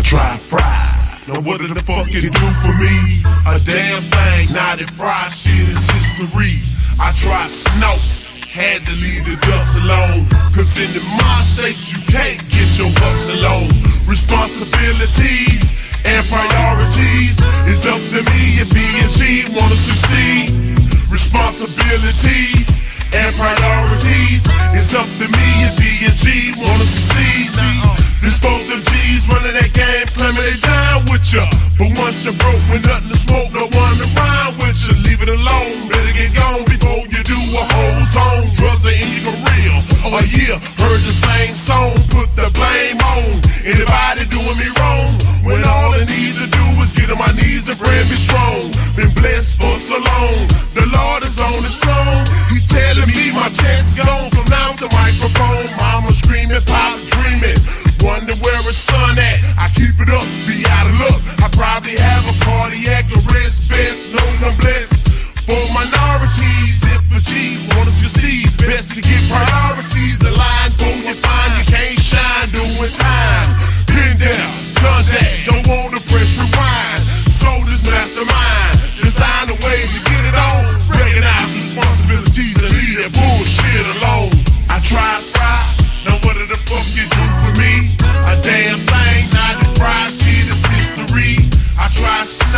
I try fry. Now what did the fuck it do for me? A damn thing, not that fry shit is history. I tried snouts, had to leave the dust alone. Cause in the mind state, you can't get your hustle on. Responsibilities and priorities. It's up to me if B and G wanna succeed. Responsibilities with ya. But once you broke with nothing to smoke, no one to rhyme with ya. Leave it alone, better get gone before you do a whole song. Drugs are in your career. Oh yeah, heard the same song, put the blame on anybody doing me wrong. When all I need to do is get on my knees and pray me strong. Been blessed for so long,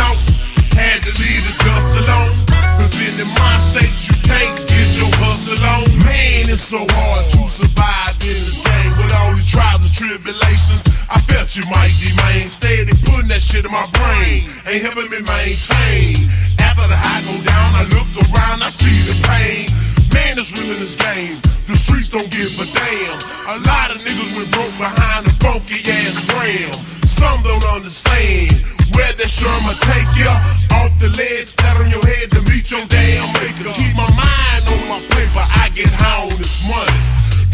tried had to leave the dust alone. Cause in the mind state you can't get your hustle on. Man, it's so hard to survive in this game with all these trials and tribulations. I felt you might be main steady putting that shit in my brain. Ain't helping me maintain. After the high go down, I look around, I see the pain. Man, it's real in this game. The streets don't give a damn. A lot of niggas went broke behind a funky ass ram. Some don't understand where that Sherman take ya off the ledge, pat on your head to meet your damn maker. Keep my mind on my paper, I get high on this money.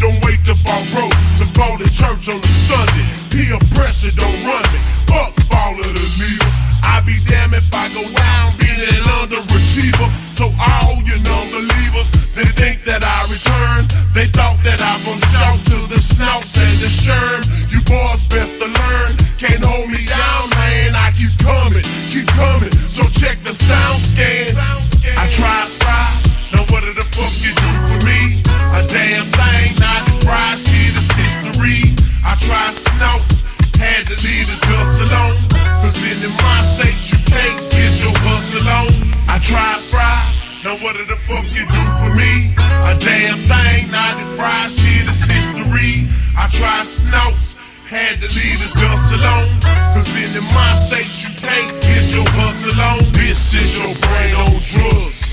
Don't wait to fall broke to go to church on a Sunday. Peer pressure don't run me. Fuck fall of the needle. I be damn if I go down being an underachiever. So all you non-believers, they think that I return. They thought that I from shout to the snouts and the sherm. You boys try fry. Now what the fuck you do for me? A damn thing, not the fry shit is history. I try snouts, had to leave the dust alone. Cause in my state you can't get your hustle on. This is your brain on drugs.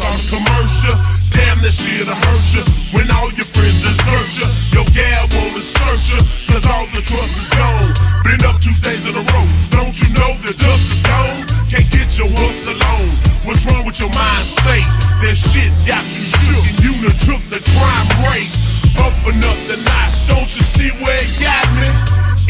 Up another notch, don't you see where it got me?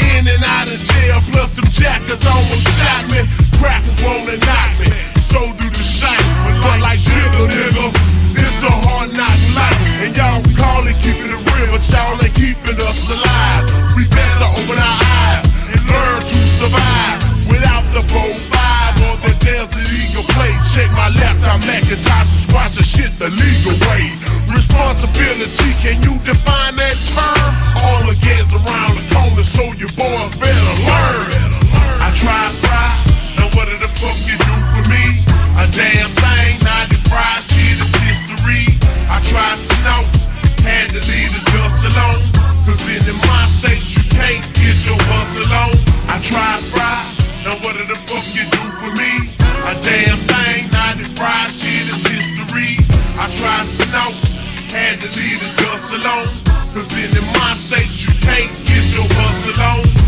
In and out of jail, plus some jackers almost shot me. Crackers wanna knock me, so do the shite. But like sugar, nigga, it's a hard knock life. And y'all call it keeping it real, but y'all ain't keeping us alive. We better open our eyes and learn to survive without the 4-5 or the desert eagle plate. Check my laptop, Macintosh, Responsibility, can you define that term? All the gas around the corner, so you boys better learn. I try fry, now what the fuck you do for me? A damn thing, not the fry shit is history. I try snouts, had to leave the dust alone. Cause in mind state you can't get your hustle on. I try fry, now what the fuck you do for me? A damn thing, not the fry shit is history. I try snouts, had to leave the dust on. Cause in the state, you can't get your hustle on.